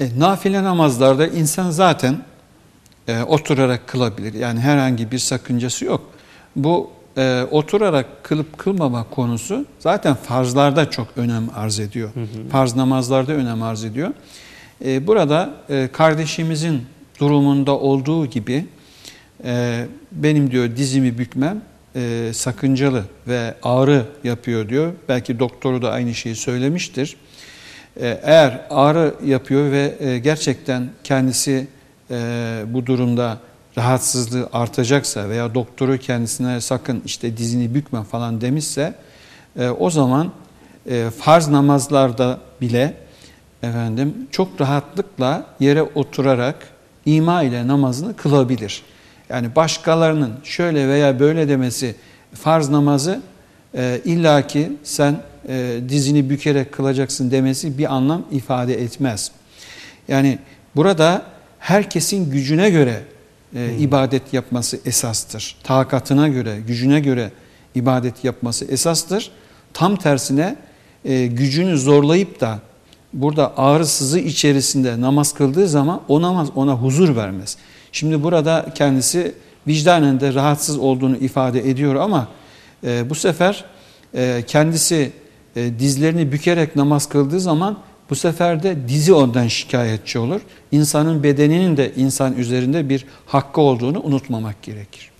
E, nafile namazlarda insan zaten e, oturarak kılabilir. Yani herhangi bir sakıncası yok. Bu e, oturarak kılıp kılmama konusu zaten farzlarda çok önem arz ediyor. Hı hı. Farz namazlarda önem arz ediyor. E, burada e, kardeşimizin durumunda olduğu gibi e, benim diyor dizimi bükmem e, sakıncalı ve ağrı yapıyor diyor. Belki doktoru da aynı şeyi söylemiştir. E, eğer ağrı yapıyor ve e, gerçekten kendisi e, bu durumda rahatsızlığı artacaksa veya doktoru kendisine sakın işte dizini bükme falan demişse o zaman farz namazlarda bile efendim çok rahatlıkla yere oturarak ima ile namazını kılabilir. Yani başkalarının şöyle veya böyle demesi farz namazı e, illaki sen e, dizini bükerek kılacaksın demesi bir anlam ifade etmez. Yani burada herkesin gücüne göre e, hmm. ibadet yapması esastır. Takatına göre, gücüne göre ibadet yapması esastır. Tam tersine e, gücünü zorlayıp da burada ağrı sızı içerisinde namaz kıldığı zaman o namaz ona huzur vermez. Şimdi burada kendisi vicdanen de rahatsız olduğunu ifade ediyor ama e, bu sefer e, kendisi e, dizlerini bükerek namaz kıldığı zaman bu sefer de dizi ondan şikayetçi olur. İnsanın bedeninin de insan üzerinde bir hakkı olduğunu unutmamak gerekir.